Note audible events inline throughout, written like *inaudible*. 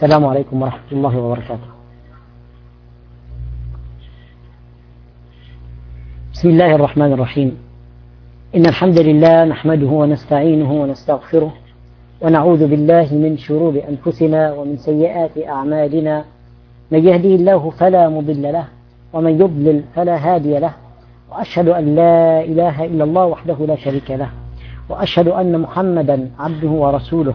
السلام عليكم ورحمة الله وبركاته. بسم الله الرحمن الرحيم. إن الحمد لله نحمده ونستعينه ونستغفره ونعوذ بالله من شرور أنفسنا ومن سيئات أعمالنا. من يهديه الله فلا مضل له ومن يضلل فلا هادي له. وأشهد أن لا إله إلا الله وحده لا شريك له. وأشهد أن محمدا عبده ورسوله.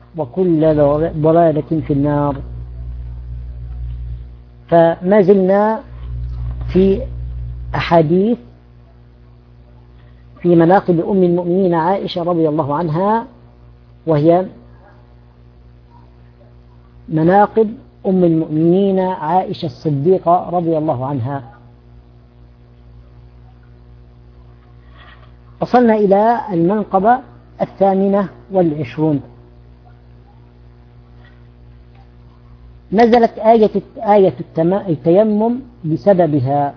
وكل ضلالة في النار. فما زلنا في أحاديث في مناقب أم المؤمنين عائشة رضي الله عنها وهي مناقب أم المؤمنين عائشة الصديقة رضي الله عنها. وصلنا إلى المنقبة الثامنة والعشرون. نزلت آية آية التيمم بسببها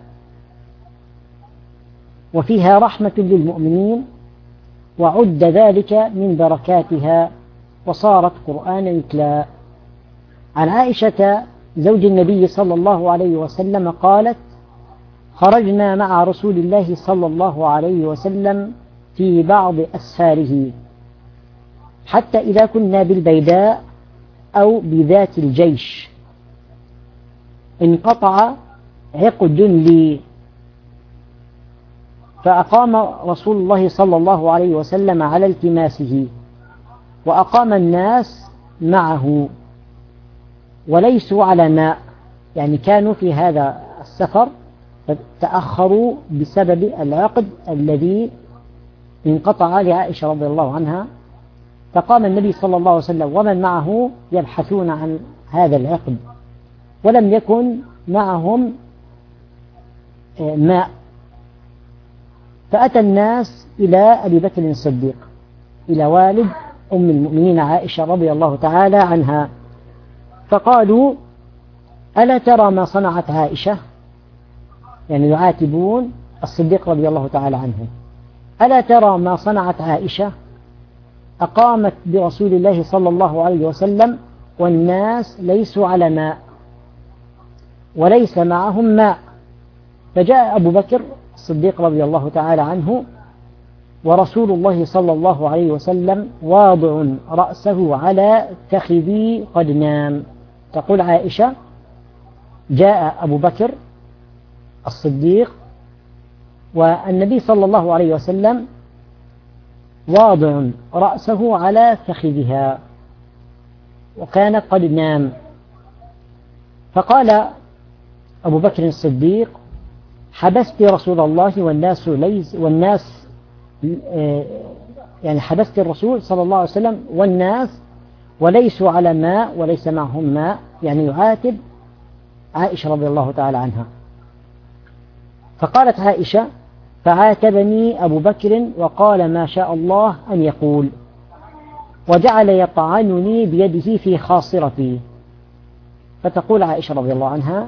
وفيها رحمة للمؤمنين وعد ذلك من بركاتها وصارت قرآنا يتلى. عن عائشة زوج النبي صلى الله عليه وسلم قالت خرجنا مع رسول الله صلى الله عليه وسلم في بعض أسفاره حتى إذا كنا بالبيداء أو بذات الجيش. انقطع عقد لي. فأقام رسول الله صلى الله عليه وسلم على التماسه وأقام الناس معه وليسوا على ماء. يعني كانوا في هذا السفر تأخروا بسبب العقد الذي انقطع لعائشة رضي الله عنها فقام النبي صلى الله عليه وسلم ومن معه يبحثون عن هذا العقد ولم يكن معهم ماء. فأتى الناس إلى أبي بكر الصديق إلى والد أم المؤمنين عائشة رضي الله تعالى عنها. فقالوا ألا ترى ما صنعت عائشة؟ يعني يعاتبون الصديق رضي الله تعالى عنه. ألا ترى ما صنعت عائشة؟ أقامت برسول الله صلى الله عليه وسلم والناس ليسوا على ماء وليس معهم ماء. فجاء أبو بكر الصديق رضي الله تعالى عنه ورسول الله صلى الله عليه وسلم واضع رأسه على فخذي قد نام. تقول عائشة جاء أبو بكر الصديق والنبي صلى الله عليه وسلم واضع رأسه على فخذها. وكان قد نام. فقال أبو بكر الصديق حبست رسول الله والناس ليس والناس يعني حبست الرسول صلى الله عليه وسلم والناس وليسوا على ماء وليس معهم ماء. يعني يعاتب عائشة رضي الله تعالى عنها. فقالت عائشة فعاتبني أبو بكر وقال ما شاء الله أن يقول. وجعل يطعنني بيده في خاصرتي. فتقول عائشة رضي الله عنها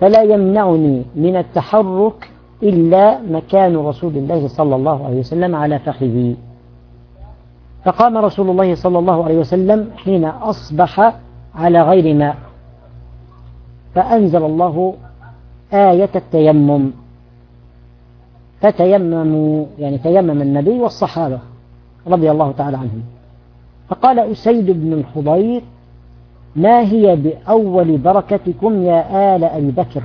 فلا يمنعني من التحرك إلا مكان رسول الله صلى الله عليه وسلم على فخذي. فقام رسول الله صلى الله عليه وسلم حين أصبح على غير ماء. فأنزل الله آية التيمم. فتيمموا يعني تيمم النبي والصحابة رضي الله تعالى عنهم. فقال أسيد بن الخضير ما هي بأول بركتكم يا آل أبي بكر؟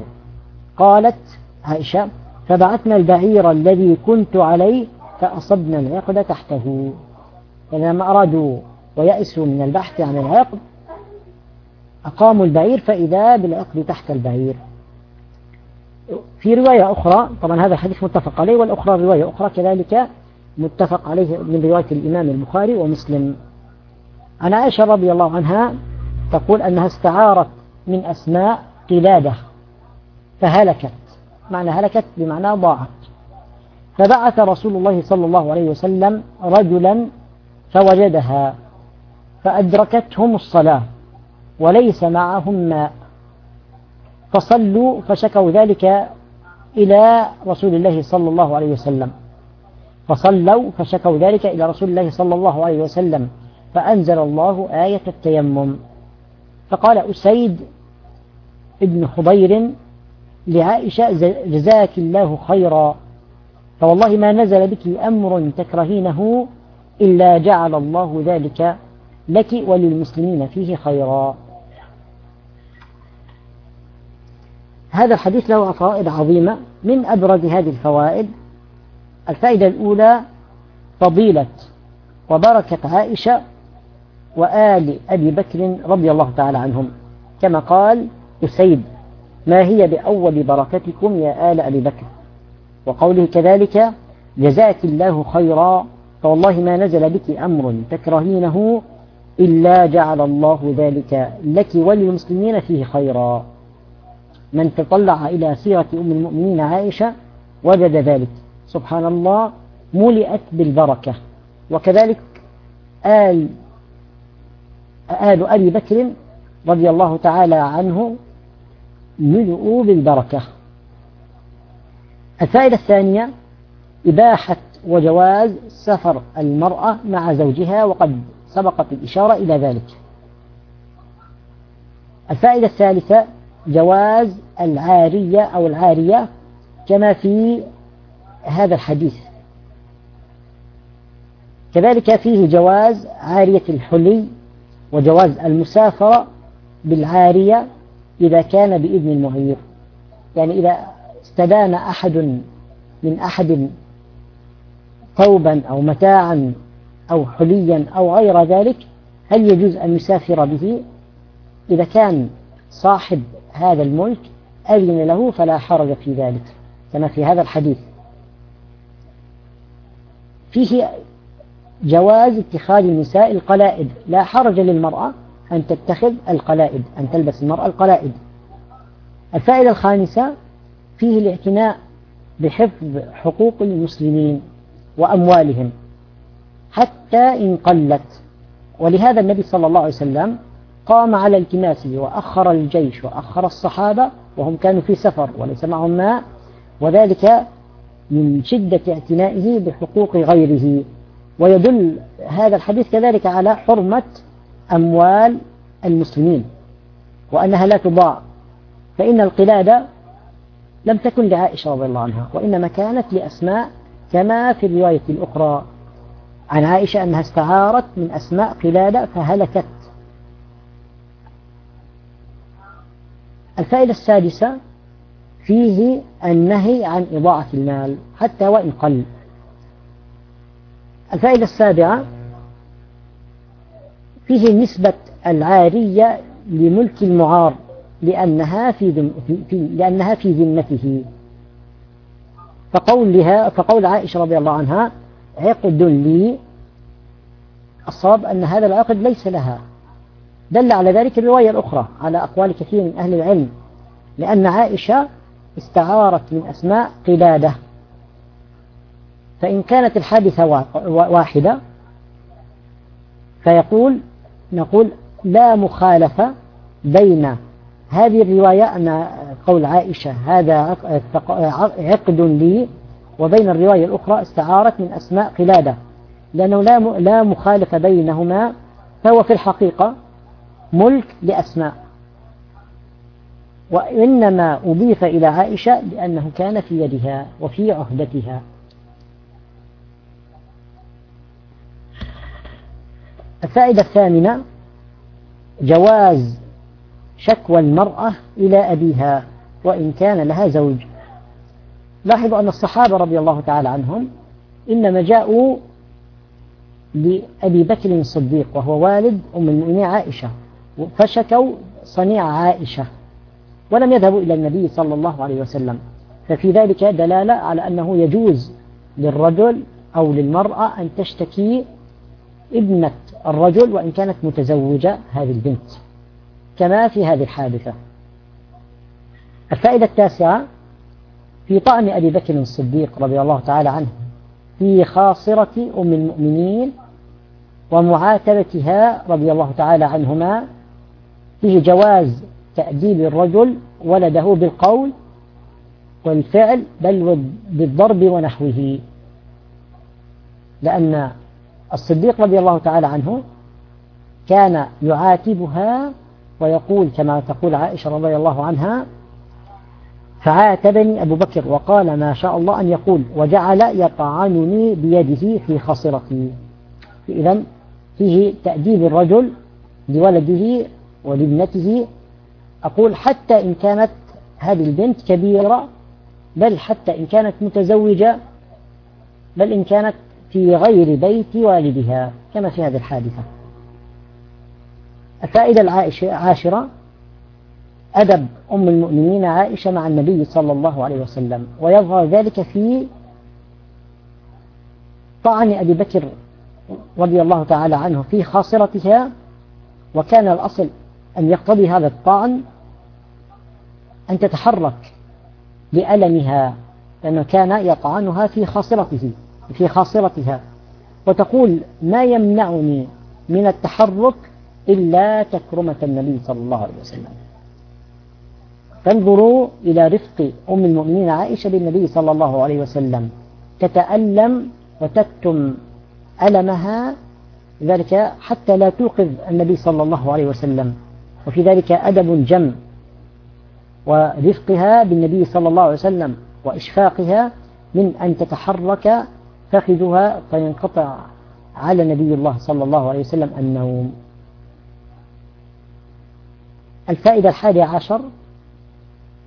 قالت عائشة فبعثنا البعير الذي كنت عليه فأصبنا العقد تحته. فلما أرادوا ويأسوا من البحث عن العقد أقاموا البعير فإذا بالعقد تحت البعير. في رواية أخرى طبعا هذا الحديث متفق عليه والأخرى رواية أخرى كذلك متفق عليه من رواية الإمام البخاري ومسلم. عن عائشة رضي الله عنها تقول أنها استعارت من أسماء قلادة فهلكت. معنى هلكت بمعنى ضاعت. فبعث رسول الله صلى الله عليه وسلم رجلا فوجدها فأدركتهم الصلاة وليس معهم ماء. فصلوا فشكوا ذلك إلى رسول الله صلى الله عليه وسلم. فصلوا فشكوا ذلك إلى رسول الله صلى الله عليه وسلم. فأنزل الله آية التيمم. فقال أسيد ابن خضير لعائشة جزاك الله خيرا. فوالله ما نزل بك أمر تكرهينه إلا جعل الله ذلك لك وللمسلمين فيه خيرا. هذا الحديث له فوائد عظيمة من أبرز هذه الفوائد. الفائدة الأولى فضيلة وبركة عائشة وآل أبي بكر رضي الله تعالى عنهم. كما قال أسيد ما هي بأول بركتكم يا آل أبي بكر؟ وقوله كذلك جزاك الله خيرا فوالله ما نزل بك أمر تكرهينه إلا جعل الله ذلك لك وللمسلمين فيه خيرا. من تطلع إلى سيرة أم المؤمنين عائشة وجد ذلك. سبحان الله ملئت بالبركة. وكذلك آل آل أبي بكر رضي الله تعالى عنه ملؤوا بالبركة. الفائدة الثانية إباحة وجواز سفر المرأة مع زوجها وقد سبقت الإشارة إلى ذلك. الفائدة الثالثة جواز العارية أو العارية كما في هذا الحديث. كذلك فيه جواز عارية الحلي وجواز المسافرة بالعارية إذا كان بإذن المعير يعني إذا استدان أحد من أحد ثوبا أو متاعا أو حليا أو غير ذلك هل يجوز أن يسافر به؟ إذا كان صاحب هذا الملك أذن له فلا حرج في ذلك كما في هذا الحديث. فيه جواز اتخاذ النساء القلائد لا حرج للمرأة أن تتخذ القلائد أن تلبس المرأة القلائد. الفائدة الخامسة فيه الاعتناء بحفظ حقوق المسلمين وأموالهم حتى إن قلت. ولهذا النبي صلى الله عليه وسلم قام على التماسه وأخر الجيش وأخر الصحابة وهم كانوا في سفر وليس معهم ماء وذلك من شدة اعتنائه بحقوق غيره. ويدل هذا الحديث كذلك على حرمة أموال المسلمين وأنها لا تضاع. فإن القلادة لم تكن لعائشة رضي الله عنها وإنما كانت لأسماء كما في الرواية الأخرى. عن عائشة أنها استعارت من أسماء قلادة فهلكت. الفائدة السادسة فيه النهي عن إضاعة المال حتى وإن قل. الفائدة السابعة فيه نسبة العارية لملك المعار لأنها في, في لأنها في ذمته. فقولها فقول عائشة رضي الله عنها عقد لي. الصواب أن هذا العقد ليس لها. دل على ذلك الرواية الأخرى على أقوال كثير من أهل العلم لأن عائشة استعارت من أسماء قلادة. فإن كانت الحادثة واحدة فيقول نقول لا مخالفة بين هذه الرواية أن قول عائشة هذا عقد لي وبين الرواية الأخرى استعارت من أسماء قلادة. لأنه لا مخالفة بينهما فهو في الحقيقة ملك لأسماء. وإنما أضيف إلى عائشة لأنه كان في يدها وفي عهدتها. الفائدة الثامنة جواز شكوى المرأة إلى أبيها وإن كان لها زوج. لاحظوا أن الصحابة رضي الله تعالى عنهم إنما جاءوا لأبي بكر الصديق وهو والد أم المؤمنين عائشة. فشكوا صنيع عائشة ولم يذهبوا إلى النبي صلى الله عليه وسلم. ففي ذلك دلالة على أنه يجوز للرجل أو للمرأة أن تشتكي ابنة الرجل وإن كانت متزوجة هذه البنت كما في هذه الحادثة. الفائدة التاسعة في طعن أبي بكر الصديق رضي الله تعالى عنه في خاصرة أم المؤمنين ومعاتبتها رضي الله تعالى عنهما فيه جواز تأديب الرجل ولده بالقول والفعل بل بالضرب ونحوه. لأن الصديق رضي الله تعالى عنه كان يعاتبها ويقول كما تقول عائشة رضي الله عنها فعاتبني أبو بكر وقال ما شاء الله أن يقول وجعل يطعنني بيده في خصرتي إذا فيه تأديب الرجل لولده ولابنته أقول حتى إن كانت هذه البنت كبيرة بل حتى إن كانت متزوجة بل إن كانت في غير بيت والدها كما في هذه الحادثة. الفائدة العاشرة أدب أم المؤمنين عائشة مع النبي صلى الله عليه وسلم ويظهر ذلك في طعن أبي بكر رضي الله تعالى عنه في خاصرتها وكان الأصل أن يقتضي هذا الطعن أن تتحرك لألمها لأنه كان يطعنها في خاصرته في خاصرتها. وتقول ما يمنعني من التحرك إلا تكرمة النبي صلى الله عليه وسلم. فانظروا إلى رفق أم المؤمنين عائشة بالنبي صلى الله عليه وسلم. تتألم وتكتم ألمها ذلك حتى لا توقظ النبي صلى الله عليه وسلم. وفي ذلك أدب جم ورفقها بالنبي صلى الله عليه وسلم وإشفاقها من أن تتحرك فخذها فينقطع على نبي الله صلى الله عليه وسلم النوم. الفائدة الحادية عشر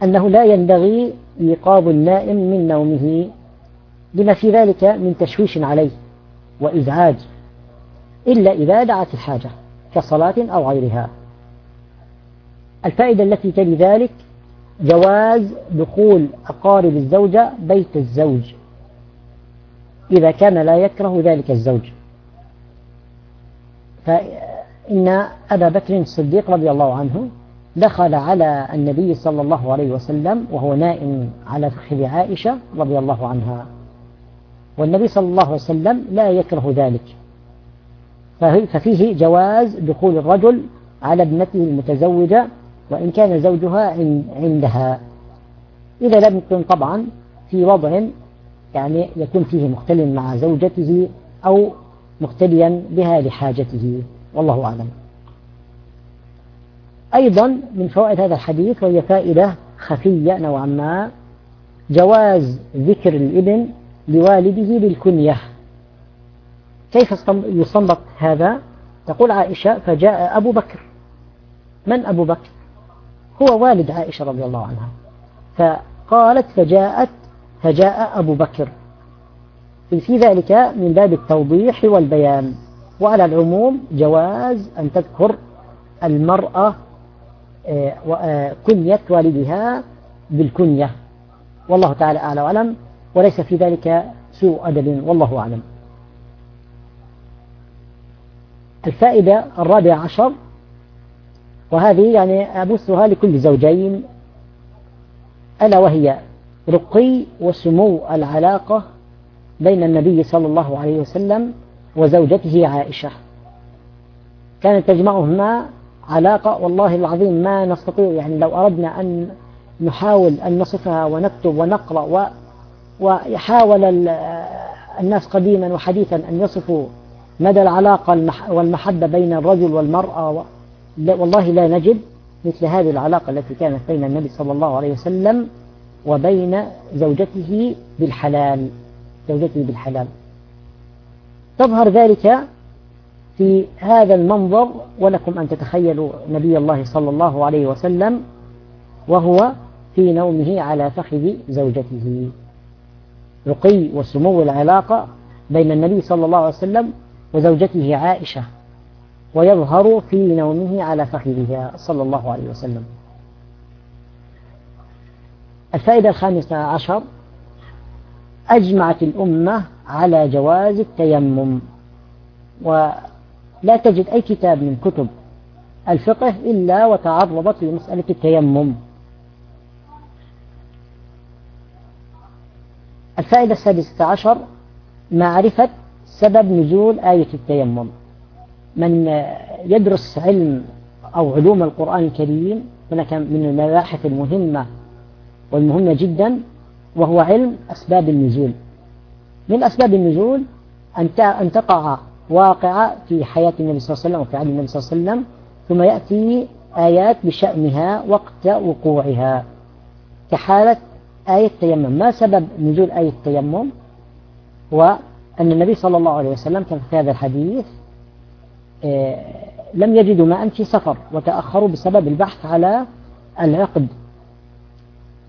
أنه لا ينبغي إيقاظ النائم من نومه لما في ذلك من تشويش عليه وإزعاج إلا إذا دعت الحاجة كصلاة أو غيرها. الفائدة التي تلي ذلك جواز دخول أقارب الزوجة بيت الزوج. إذا كان لا يكره ذلك الزوج. فإن أبا بكر الصديق رضي الله عنه دخل على النبي صلى الله عليه وسلم وهو نائم على فخذ عائشة رضي الله عنها. والنبي صلى الله عليه وسلم لا يكره ذلك. ففيه جواز دخول الرجل على ابنته المتزوجة وإن كان زوجها عندها. إذا لم يكن طبعا في وضع يعني يكون فيه مختل مع زوجته أو مختليا بها لحاجته. والله أعلم. أيضا من فوائد هذا الحديث وهي فائدة خفية نوعا ما جواز ذكر الإبن لوالده بالكنية. كيف يستنبط هذا؟ تقول عائشة فجاء أبو بكر. من أبو بكر؟ هو والد عائشة رضي الله عنها. فقالت فجاءت فجاء أبو بكر. في ذلك من باب التوضيح والبيان. وعلى العموم جواز أن تذكر المرأة آه، آه، كنية والدها بالكنية. والله تعالى أعلى وأعلم. وليس في ذلك سوء أدب والله أعلم. الفائدة الرابعة عشر وهذه يعني أبثها لكل زوجين ألا وهي رقي وسمو العلاقة بين النبي صلى الله عليه وسلم وزوجته عائشة. كانت تجمعهما علاقة والله العظيم ما نستطيع يعني لو أردنا أن نحاول أن نصفها ونكتب ونقرأ و وحاول الناس قديما وحديثا أن يصفوا مدى العلاقة والمحبة بين الرجل والمرأة والله لا نجد مثل هذه العلاقة التي كانت بين النبي صلى الله عليه وسلم وبين زوجته بالحلال زوجته بالحلال. تظهر ذلك في هذا المنظر ولكم أن تتخيلوا نبي الله صلى الله عليه وسلم وهو في نومه على فخذ زوجته. رقي وسمو العلاقة بين النبي صلى الله عليه وسلم وزوجته عائشة. ويظهر في نومه على فخذها صلى الله عليه وسلم. الفائدة الخامسة عشر أجمعت الأمة على جواز التيمم. ولا تجد أي كتاب من كتب الفقه إلا وتعرضت لمسألة التيمم. الفائدة السادسة عشر معرفة سبب نزول آية التيمم. من يدرس علم أو علوم القرآن الكريم هناك من المباحث المهمة والمهمة جدا وهو علم أسباب النزول. من أسباب النزول أن تقع واقعة في حياة النبي صلى الله عليه وسلم وفي عهد النبي صلى الله عليه وسلم ثم يأتي آيات بشأنها وقت وقوعها. كحالة آية التيمم. ما سبب نزول آية التيمم؟ وأن النبي صلى الله عليه وسلم كان في هذا الحديث لم يجدوا ماء في سفر وتأخروا بسبب البحث على العقد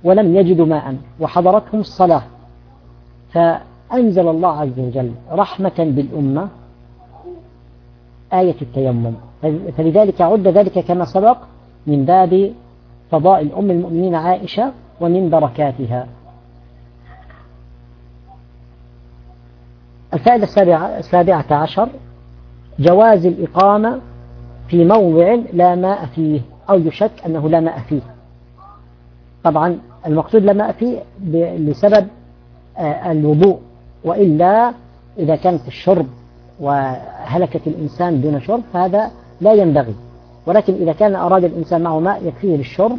ولم يجدوا ماء وحضرتهم الصلاة. فأنزل الله عز وجل رحمة بالأمة آية التيمم. فلذلك عد ذلك كما سبق من باب فضائل أم المؤمنين عائشة ومن بركاتها. الفائدة السابعة عشر جواز الإقامة في موضع لا ماء فيه أو يشك أنه لا ماء فيه. طبعا المقصود لا ماء فيه لسبب آه، الوضوء. وإلا إذا كان في الشرب وهلكة الإنسان دون شرب فهذا لا ينبغي. ولكن إذا كان أراد الإنسان معه ماء يكفيه للشرب.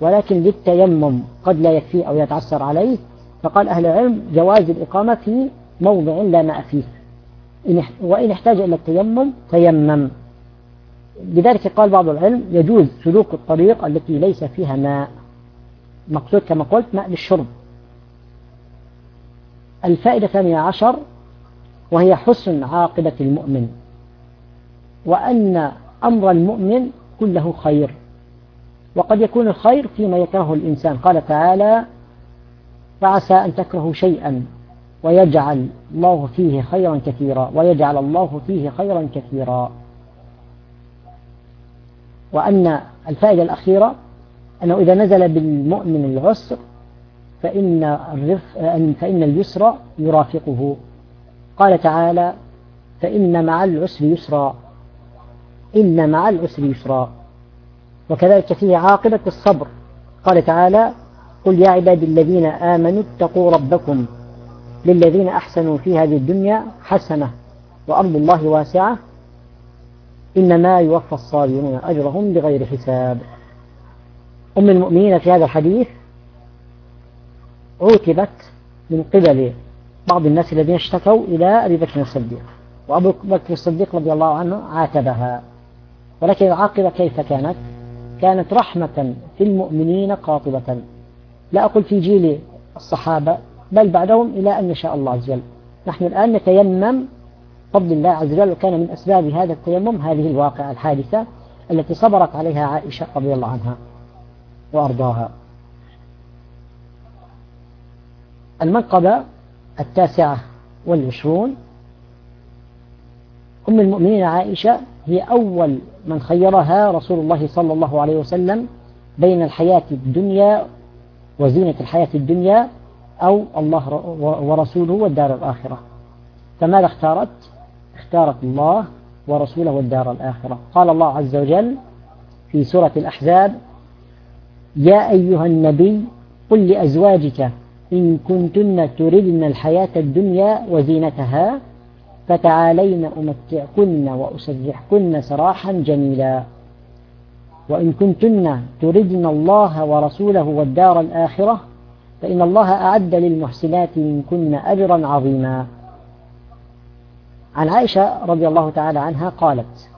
ولكن للتيمم قد لا يكفيه أو يتعسر عليه فقال أهل العلم جواز الإقامة في موضع لا ماء فيه. وإن احتاج إلى التيمم تيمم. لذلك قال بعض العلم يجوز سلوك الطريق التي ليس فيها ماء. مقصود كما قلت ماء للشرب. الفائدة الثانية عشر وهي حسن عاقبة المؤمن. وأن أمر المؤمن كله خير. وقد يكون الخير فيما يكرهه الإنسان. قال تعالى فعسى أن تكرهوا شيئا ويجعل الله فيه خيرا كثيرا ويجعل الله فيه خيرا كثيرا. وأن الفائدة الأخيرة أنه إذا نزل بالمؤمن العسر فإن, فإن اليسر يرافقه. قال تعالى فإن مع العسر يسرا. إن مع العسر يسرا. وكذلك فيه عاقبة الصبر. قال تعالى قل يا عبادي الذين آمنوا اتقوا ربكم. للذين أحسنوا في هذه الدنيا حسنة وأرض الله واسعة إنما يوفى الصابرون أجرهم بغير حساب. أم المؤمنين في هذا الحديث عوتبت من قبل بعض الناس الذين اشتكوا إلى أبي بكر الصديق وأبو بكر الصديق رضي الله عنه عاتبها ولكن العاقبة كيف كانت؟ كانت رحمة في المؤمنين قاطبة. لا أقول في جيل الصحابة بل بعدهم إلى أن يشاء الله عز وجل. نحن الآن نتيمم فضل الله عز وجل وكان من أسباب هذا التيمم هذه الواقعة الحادثة التي صبرت عليها عائشة رضي الله عنها وأرضاها. المنقبة التاسعة والعشرون أم المؤمنين عائشة هي أول من خيرها رسول الله صلى الله عليه وسلم بين الحياة الدنيا وزينة الحياة الدنيا أو الله ورسوله والدار الآخرة. فماذا اختارت؟ اختارت الله ورسوله والدار الآخرة. قال الله عز وجل في سورة الأحزاب يا أيها النبي قل لأزواجك إن كنتن تردن الحياة الدنيا وزينتها فتعالين أمتعكن وأسرحكن سراحا جميلا. وإن كنتن تردن الله ورسوله والدار الآخرة فإن الله أعد للمحسنات منكن أجرا عظيما. عن عائشة رضي الله تعالى عنها قالت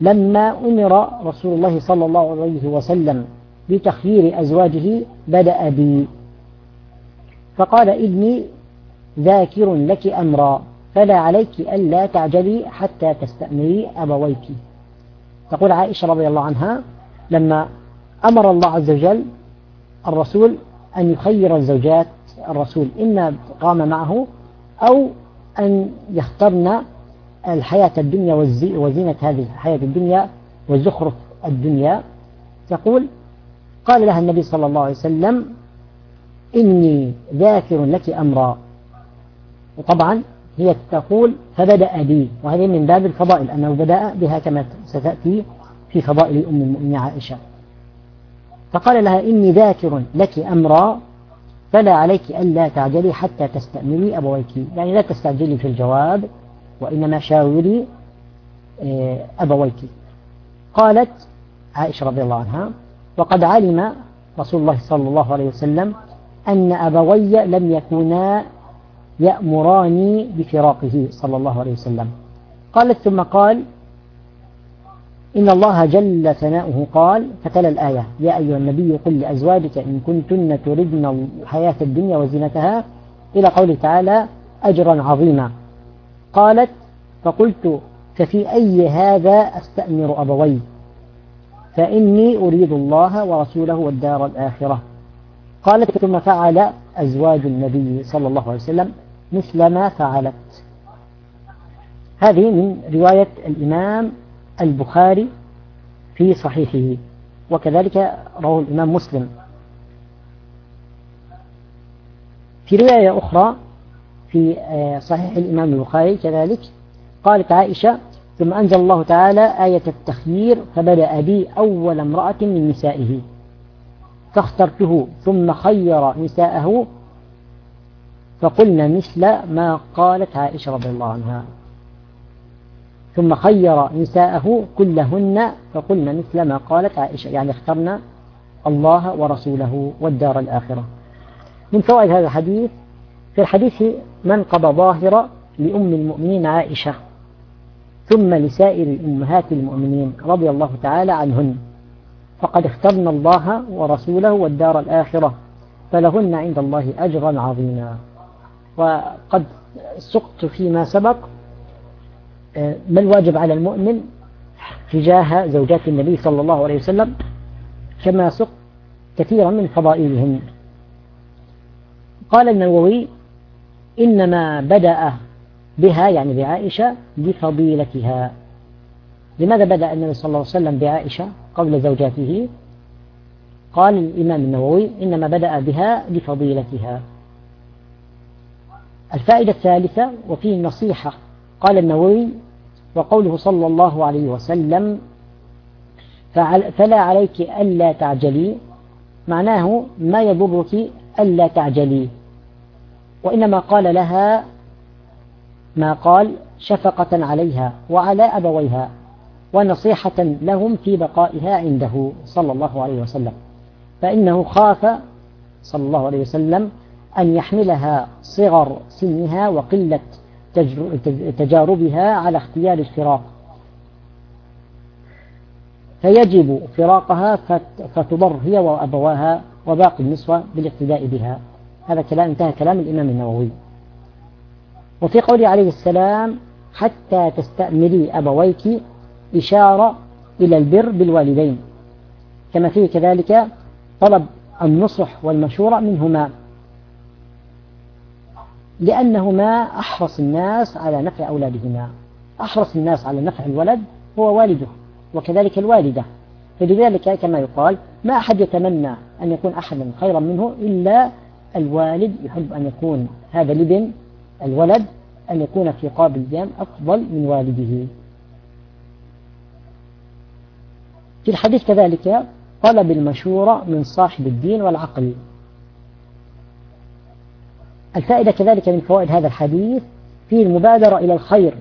لما أمر رسول الله صلى الله عليه وسلم بتخيير أزواجه بدأ بي. فقال إني ذاكر لك أمرا فلا عليك ألا تعجلي حتى تستأمري أبويك. تقول عائشة رضي الله عنها لما أمر الله عز وجل الرسول أن يخير الزوجات الرسول إما قام معه أو أن يخترن الحياة الدنيا وزينة هذه الحياة الدنيا وزخرف الدنيا. تقول قال لها النبي صلى الله عليه وسلم إني ذاكر لك أمرا. وطبعا هي تقول فبدأ بي. وهذه من باب الفضائل أنه بدأ بها كما ستأتي في فضائل أم المؤمنين عائشة. فقال لها إني ذاكر لك أمرا فلا عليك ألا تعجلي حتى تستأمري أبويك. يعني لا تستعجلي في الجواب وإنما شاوري آه، أبويك. قالت عائشة رضي الله عنها وقد علم رسول الله صلى الله عليه وسلم أن أبوي لم يكونا يأمراني بفراقه صلى الله عليه وسلم. قالت ثم قال إن الله جل ثناؤه قال فتلا الآية. يا أيها النبي قل لأزواجك إن كنتن تردن الحياة الدنيا وزينتها إلى قوله تعالى أجرا عظيما. قالت فقلت ففي أي هذا أستأمر أبوي؟ فإني أريد الله ورسوله والدار الآخرة. قالت ثم فعل أزواج النبي صلى الله عليه وسلم مثل ما فعلت. هذه من رواية الإمام البخاري في صحيحه وكذلك رواه الإمام مسلم. في رواية أخرى في آه، صحيح الإمام البخاري كذلك قالت عائشة ثم أنزل الله تعالى آية التخيير فبدأ بي أول امرأة من نسائه فاخترته ثم خير نساءه فقلنا مثل ما قالت عائشة رضي الله عنها. ثم خير نساءه كلهن فقلنا مثل ما قالت عائشة يعني اخترنا الله ورسوله والدار الآخرة. من فوائد هذا الحديث في الحديث منقب ظاهرة لأم المؤمنين عائشة ثم لسائر أمهات المؤمنين رضي الله تعالى عنهن. فقد اخترنا الله ورسوله والدار الآخرة فلهن عند الله أجرا عظيما. وقد سقت فيما سبق ما الواجب على المؤمن تجاه زوجات النبي صلى الله عليه وسلم كما سقت كثيرا من فضائلهن؟ قال النووي إنما بدأ بها يعني بعائشة لفضيلتها لماذا بدأ النبي صلى الله عليه وسلم بعائشة قبل زوجاته؟ قال الإمام النووي إنما بدأ بها لفضيلتها. الفائدة الثالثة وفيه نصيحة قال النووي وقوله صلى الله عليه وسلم فلا عليك ألا تعجلي معناه ما يضرك ألا تعجلي وإنما قال لها ما قال شفقة عليها وعلى أبويها ونصيحة لهم في بقائها عنده صلى الله عليه وسلم. فإنه خاف صلى الله عليه وسلم أن يحملها صغر سنها وقلة تجاربها على اختيار الفراق. فيجب فراقها فتضر هي وأبواها وباقي النسوة بالاقتداء بها. هذا كلام انتهى كلام الإمام النووي. وفي قوله عليه السلام حتى تستأمري أبويك إشارة إلى البر بالوالدين. كما فيه كذلك طلب النصح والمشورة منهما. لأنهما أحرص الناس على نفع أولادهما. أحرص الناس على نفع الولد هو والده وكذلك الوالدة. فلذلك كما يقال ما أحد يتمنى أن يكون أحدا خيرا منه إلا الوالد يحب أن يكون هذا الابن الولد أن يكون في قابل الجام أفضل من والده. في الحديث كذلك طلب المشورة من صاحب الدين والعقل. الفائدة كذلك من فوائد هذا الحديث في المبادرة إلى الخير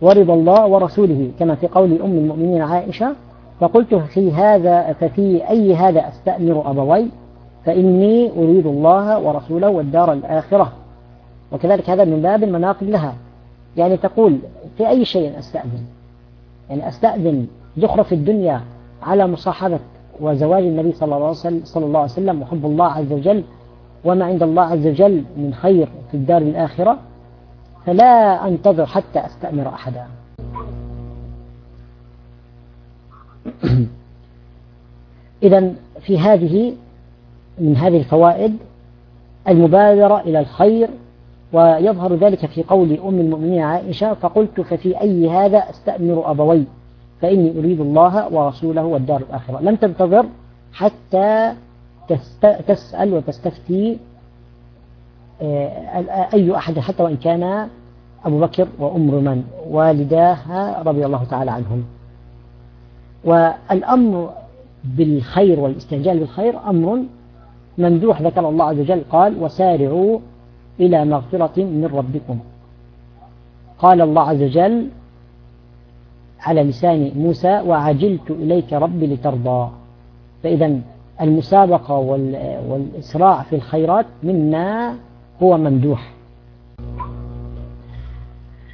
ورضا الله ورسوله كما في قول أم المؤمنين عائشة فقلت في هذا ففي أي هذا أستأمر أبوي؟ فإني أريد الله ورسوله والدار الآخرة. وكذلك هذا من باب المناقب لها. يعني تقول في أي شيء أستأذن؟ يعني أستأذن زخرف الدنيا على مصاحبة وزواج النبي صلى الله عليه وسلم, صلى الله عليه وسلم وحب الله عز وجل وما عند الله عز وجل من خير في الدار الآخرة فلا أنتظر حتى أستأمر أحدا. *clears throat* إذا في هذه من هذه الفوائد المبادرة إلى الخير ويظهر ذلك في قول أم المؤمنين عائشة فقلت ففي أي هذا أستأمر أبوي فإني أريد الله ورسوله والدار الآخرة. لم تنتظر حتى تسأل وتستفتي آه، أي أحد حتى وإن كان أبو بكر وأم رمان والداها رضي الله تعالى عنهم. والأمر بالخير والاستعجال بالخير أمر ممدوح. ذكر الله عز وجل قال وسارعوا إلى مغفرة من ربكم. قال الله عز وجل على لسان موسى وعجلت إليك ربي لترضى. فإذا المسابقة والإسراع في الخيرات منا هو ممدوح.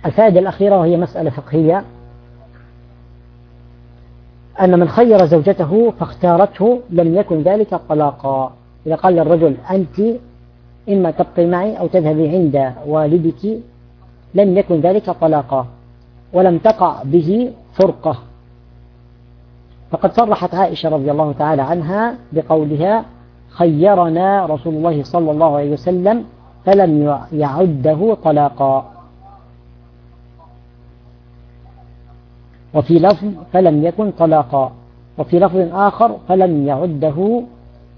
الفائدة الأخيرة وهي مسألة فقهية. أن من خير زوجته فاختارته لم يكن ذلك طلاقا. إذا قال للرجل أنت إما تبقي معي أو تذهبي عند والدك لم يكن ذلك طلاقا. ولم تقع به فرقة. فقد صرحت عائشة رضي الله تعالى عنها بقولها خيرنا رسول الله صلى الله عليه وسلم فلم يعده طلاقا. وفي لفظ فلم يكن طلاقا وفي لفظ آخر فلم يعده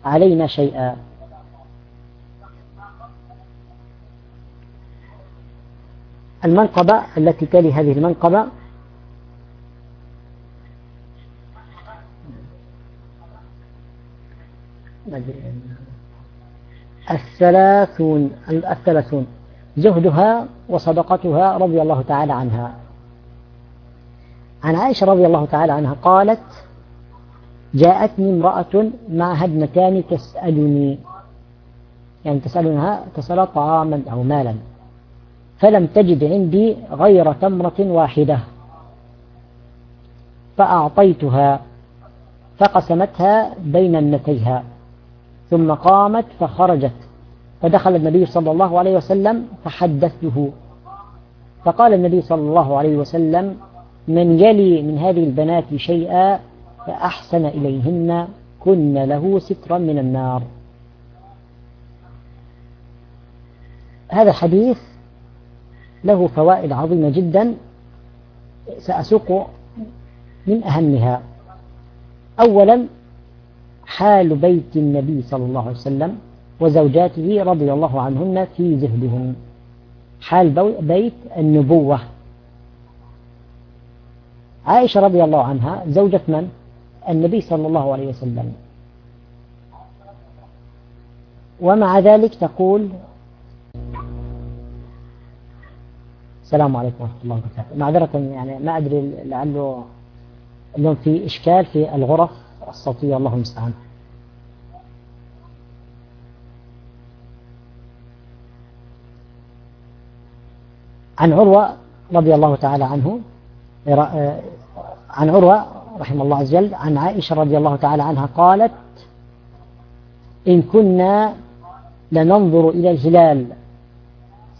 علينا شيئا. المنقبة التي تلي هذه المنقبة الثلاثون الثلاثون. زهدها وصدقتها رضي الله تعالى عنها. عن عائشة رضي الله تعالى عنها قالت جاءتني امرأة معها ابنتان تسألني. يعني تسألنها تسأل طعاما أو مالا. فلم تجد عندي غير تمرة واحدة. فأعطيتها فقسمتها بين ابنتيها. ثم قامت فخرجت. فدخل النبي صلى الله عليه وسلم فحدثته. فقال النبي صلى الله عليه وسلم من يلي من هذه البنات شيئا فأحسن إليهن كن له سترا من النار. هذا الحديث له فوائد عظيمة جدا سأسوق من أهمها. أولا حال بيت النبي صلى الله عليه وسلم وزوجاته رضي الله عنهن في زهدهم. حال بيت النبوة. عائشة رضي الله عنها زوجة من؟ النبي صلى الله عليه وسلم. ومع ذلك تقول السلام عليكم ورحمة الله وبركاته. معذرة يعني ما أدري لعله اليوم في إشكال في الغرف. الصوتية الله المستعان. عن عروة رضي الله تعالى عنه عن عروة رحمه الله عز وجل عن عائشة رضي الله تعالى عنها قالت إن كنا لننظر إلى الهلال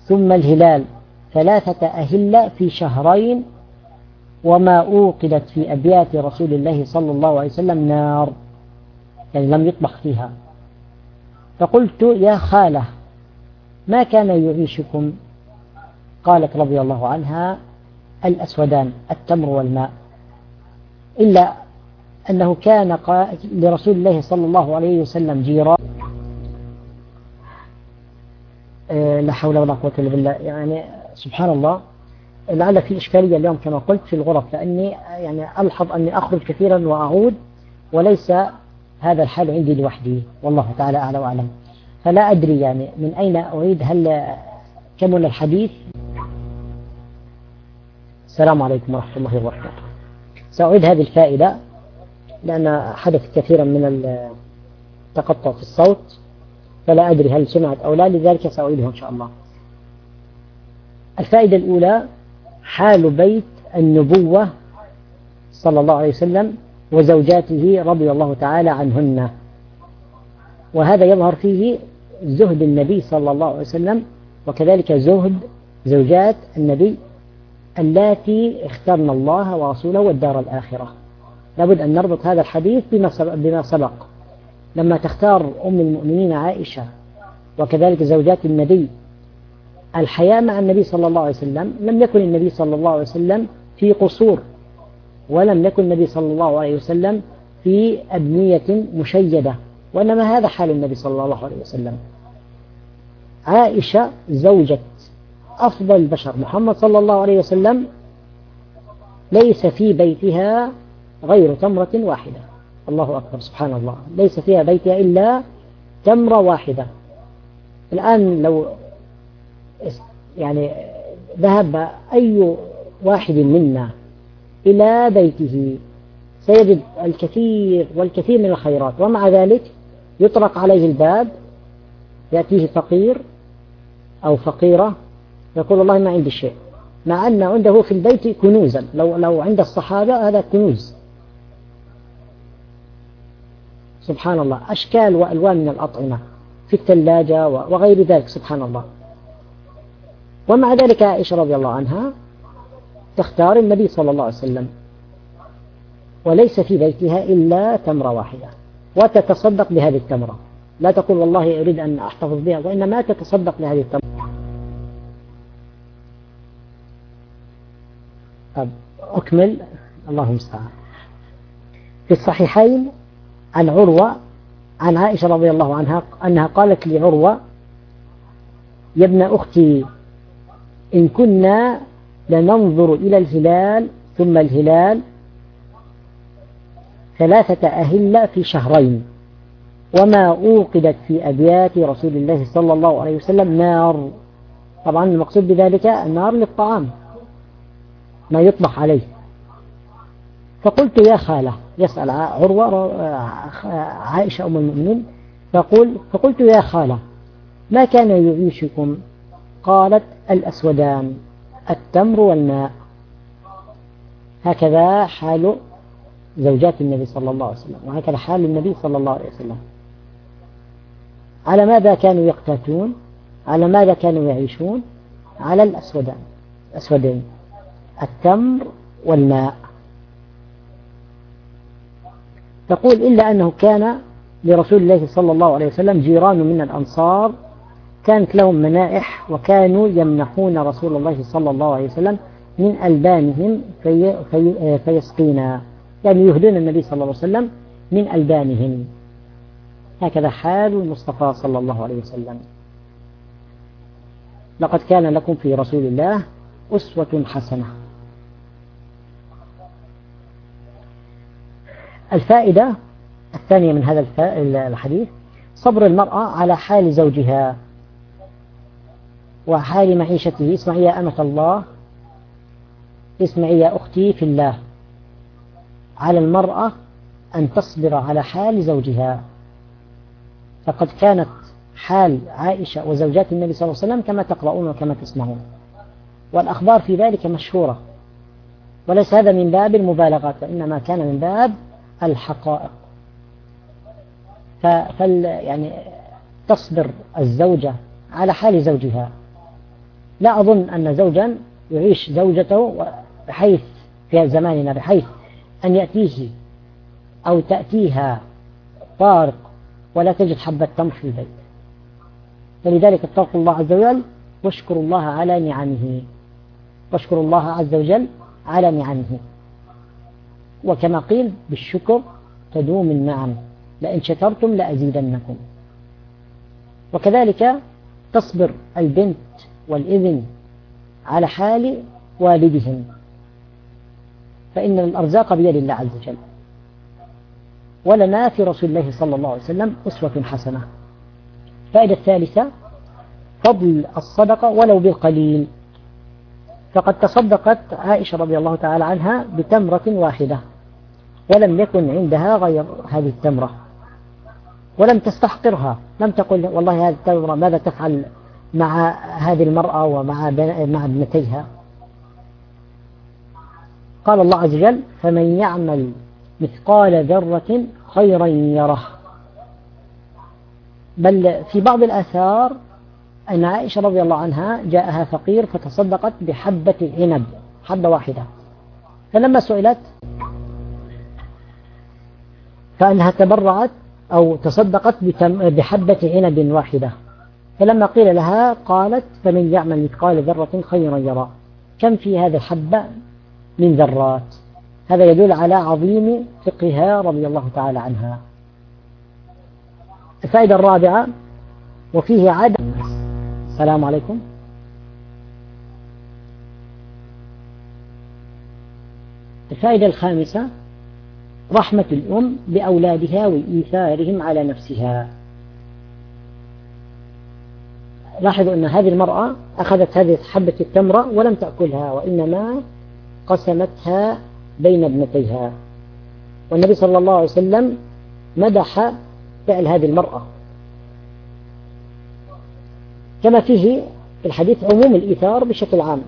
ثم الهلال ثلاثة أهلة في شهرين وما أوقدت في أبيات رسول الله صلى الله عليه وسلم نار. يعني لم يطبخ فيها. فقلت يا خالة ما كان يعيشكم؟ قالت رضي الله عنها الأسودان التمر والماء. إلا أنه كان لرسول الله صلى الله عليه وسلم جيران آه، لا حول ولا قوة إلا بالله. يعني سبحان الله لعل في إشكالية اليوم كما قلت في الغرف لأني يعني ألحظ أني أخرج كثيرا وأعود وليس هذا الحال عندي لوحدي. والله تعالى أعلى وأعلم. فلا أدري يعني من أين أعيد؟ هل كمل الحديث؟ السلام عليكم ورحمة الله وبركاته. سأعيد هذه الفائدة لأن حدث كثيرا من التقطع في الصوت فلا أدري هل سمعت أو لا لذلك سأعيده إن شاء الله. الفائدة الأولى حال بيت النبوة صلى الله عليه وسلم وزوجاته رضي الله تعالى عنهن. وهذا يظهر فيه زهد النبي صلى الله عليه وسلم وكذلك زهد زوجات النبي اللاتي اخترن الله ورسوله والدار الآخرة. لابد أن نربط هذا الحديث بما سبق, بما سبق. لما تختار أم المؤمنين عائشة وكذلك زوجات النبي الحياة مع النبي صلى الله عليه وسلم لم يكن النبي صلى الله عليه وسلم في قصور ولم يكن النبي صلى الله عليه وسلم في أبنية مشيدة وإنما هذا حال النبي صلى الله عليه وسلم. عائشة زوجة أفضل البشر محمد صلى الله عليه وسلم ليس في بيتها غير تمرة واحدة. الله أكبر سبحان الله. ليس فيها بيتها إلا تمرة واحدة. الآن لو يعني ذهب أي واحد منا إلى بيته سيجد الكثير والكثير من الخيرات ومع ذلك يطرق عليه الباب يأتيه فقير أو فقيرة يقول والله ما عندي شيء مع أن عنده في البيت كنوزا لو, لو عند الصحابة هذا كنوز. سبحان الله أشكال وألوان من الأطعمة في الثلاجة وغير ذلك سبحان الله. ومع ذلك عائشة رضي الله عنها تختار النبي صلى الله عليه وسلم وليس في بيتها إلا تمرة واحدة وتتصدق بهذه التمرة. لا تقول والله أريد أن أحتفظ بها وإنما تتصدق بهذه التمرة. طب أكمل. الله المستعان. في الصحيحين عن عروة عن عائشة رضي الله عنها أنها قالت لعروة يا ابن أختي إن كنا لننظر إلى الهلال ثم الهلال ثلاثة أهلة في شهرين. وما أوقدت في أبيات رسول الله صلى الله عليه وسلم نار. طبعا المقصود بذلك النار للطعام ما يطبخ عليه. فقلت يا خالة يسأل عروة عائشة أم المؤمنين فقل فقلت يا خالة ما كان يعيشكم؟ قالت الأسودان التمر والماء. هكذا حال زوجات النبي صلى الله عليه وسلم وهكذا حال النبي صلى الله عليه وسلم. على ماذا كانوا يقتاتون؟ على ماذا كانوا يعيشون؟ على الأسودان الأسودين التمر والماء. تقول إلا أنه كان لرسول الله صلى الله عليه وسلم جيران من الأنصار كانت لهم منائح وكانوا يمنحون رسول الله صلى الله عليه وسلم من ألبانهم في في فيسقينا. يعني يهدون النبي صلى الله عليه وسلم من ألبانهم. هكذا حال المصطفى صلى الله عليه وسلم. لقد كان لكم في رسول الله أسوة حسنة. الفائدة الثانية من هذا الحديث صبر المرأة على حال زوجها. وحال معيشته. اسمعي يا أمة الله. اسمعي يا أختي في الله. على المرأة أن تصبر على حال زوجها. فقد كانت حال عائشة وزوجات النبي صلى الله عليه وسلم كما تقرؤون وكما تسمعون. والأخبار في ذلك مشهورة. وليس هذا من باب المبالغات وإنما كان من باب الحقائق. فال يعني تصبر الزوجة على حال زوجها. لا أظن أن زوجا يعيش زوجته بحيث في زماننا بحيث أن يأتيه أو تأتيها طارق ولا تجد حبة تمر في البيت. فلذلك اتقوا الله عز وجل واشكروا الله على نعمه. واشكروا الله عز وجل على نعمه. وكما قيل بالشكر تدوم النعم لئن شكرتم لأزيدنكم. وكذلك تصبر البنت والإذن على حال والدهم. فإن الأرزاق بيد الله عز وجل. ولنا في رسول الله صلى الله عليه وسلم أسوة حسنة. فائدة الثالثة فضل الصدقة ولو بالقليل. فقد تصدقت عائشة رضي الله تعالى عنها بتمرة واحدة. ولم يكن عندها غير هذه التمرة. ولم تستحقرها. لم تقل والله هذه التمرة ماذا تفعل مع هذه المرأة ومع مع ابنتيها. قال الله عز وجل فمن يعمل مثقال ذرة خيرا يره. بل في بعض الآثار أن عائشة رضي الله عنها جاءها فقير فتصدقت بحبة عنب حبة واحدة. فلما سئلت فأنها تبرعت أو تصدقت بحبة عنب واحدة. فلما قيل لها قالت فمن يعمل مثقال ذرة خيرا يرى. كم في هذا الحبة من ذرات؟ هذا يدل على عظيم فقهها رضي الله تعالى عنها. الفائدة الرابعة وفيه عدم السلام عليكم. الفائدة الخامسة رحمة الأم بأولادها وإيثارهم على نفسها. لاحظوا أن هذه المرأة أخذت هذه حبة التمرة ولم تأكلها وإنما قسمتها بين ابنتيها. والنبي صلى الله عليه وسلم مدح فعل هذه المرأة. كما فيه في الحديث عموم الإيثار بشكل عام.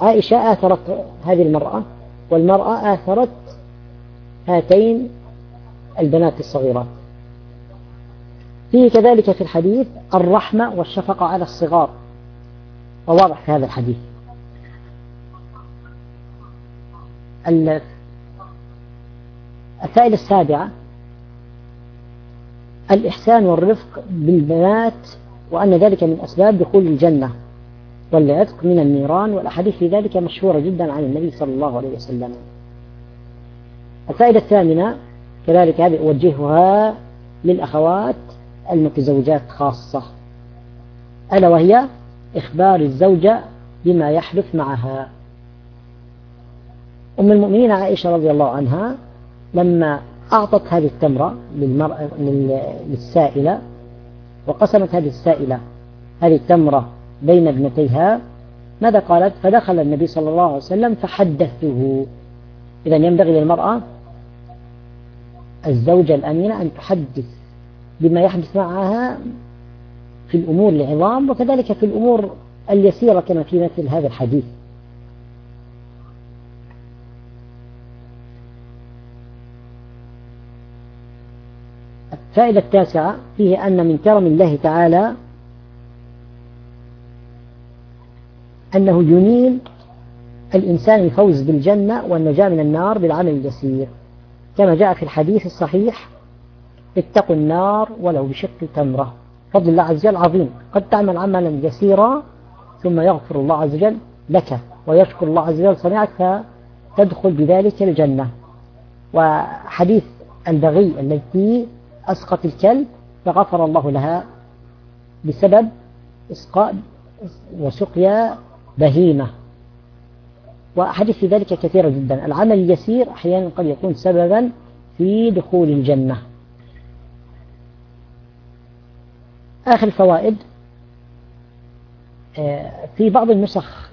عائشة آثرت هذه المرأة والمرأة آثرت هاتين البنات الصغيرات. فيه كذلك في الحديث الرحمة والشفقة على الصغار. وواضح في هذا الحديث. الفائدة السابعة الإحسان والرفق بالبنات وأن ذلك من أسباب دخول الجنة والعتق من النيران والأحاديث في ذلك مشهورة جدا عن النبي صلى الله عليه وسلم. الفائدة الثامنة كذلك هذه أوجهها للأخوات المتزوجات خاصة. ألا وهي إخبار الزوجة بما يحدث معها. أم المؤمنين عائشة رضي الله عنها لما أعطت هذه التمرة للمرأة للسائلة وقسمت هذه السائلة هذه التمرة بين ابنتيها ماذا قالت؟ فدخل النبي صلى الله عليه وسلم فحدثه إذا ينبغي للمرأة الزوجة الأمينة أن تحدث بما يحدث معها في الأمور العظام وكذلك في الأمور اليسيرة كما في مثل هذا الحديث. الفائدة التاسعة فيه أن من كرم الله تعالى أنه ينيل الإنسان الفوز بالجنة والنجاة من النار بالعمل اليسير. كما جاء في الحديث الصحيح اتقوا النار ولو بشق تمرة. فضل الله عز وجل عظيم. قد تعمل عملا يسيرا ثم يغفر الله عز وجل لك ويشكر الله عز وجل صنيعك فتدخل بذلك الجنة. وحديث البغي التي أسقط الكلب فغفر الله لها بسبب إسقاء وسقيا بهيمة. وأحاديث في ذلك كثيرة جدا. العمل اليسير أحيانا قد يكون سببا في دخول الجنة. آخر الفوائد آه، في بعض النسخ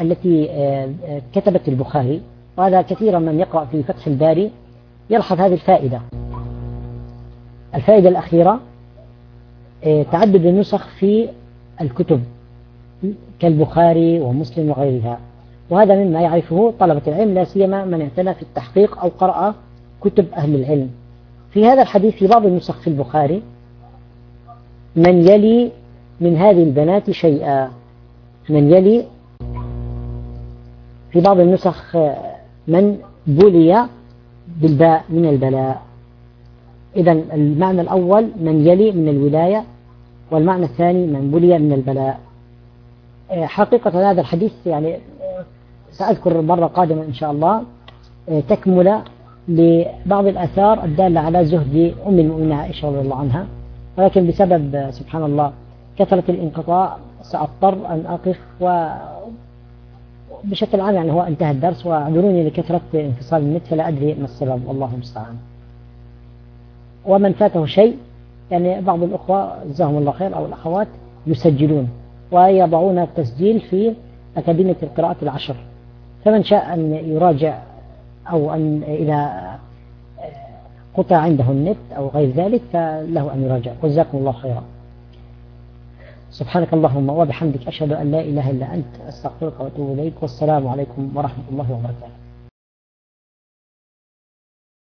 التي آه، كتبت البخاري وهذا كثيرا من يقرأ في فتح الباري يلحظ هذه الفائدة. الفائدة الأخيرة آه، تعدد النسخ في الكتب كالبخاري ومسلم وغيرها. وهذا مما يعرفه طلبة العلم لا سيما من اعتنى في التحقيق أو قرأ كتب أهل العلم. في هذا الحديث في بعض النسخ في البخاري من يلي من هذه البنات شيئا. من يلي في بعض النسخ من بلي بالباء من البلاء. إذا المعنى الأول من يلي من الولاية والمعنى الثاني من بلي من البلاء. حقيقة هذا الحديث يعني سأذكر مرة قادمة إن شاء الله تكمل لبعض الآثار الدالة على زهد أم المؤمنين عائشة رضي الله عنها. ولكن بسبب سبحان الله كثرة الانقطاع سأضطر أن أقف و بشكل عام يعني هو انتهى الدرس واعذروني لكثرة انفصال النت فلا أدري ما السبب والله المستعان. ومن فاته شيء يعني بعض الأخوة جزاهم الله خير أو الأخوات يسجلون ويضعون التسجيل في أكاديمية القراءة العشر. فمن شاء أن يراجع أو أن إذا قطع عنده النت أو غير ذلك فله أن يراجع. جزاكم الله خيرا. سبحانك اللهم وبحمدك أشهد أن لا إله إلا أنت أستغفرك وأتوب إليك والسلام عليكم ورحمة الله وبركاته.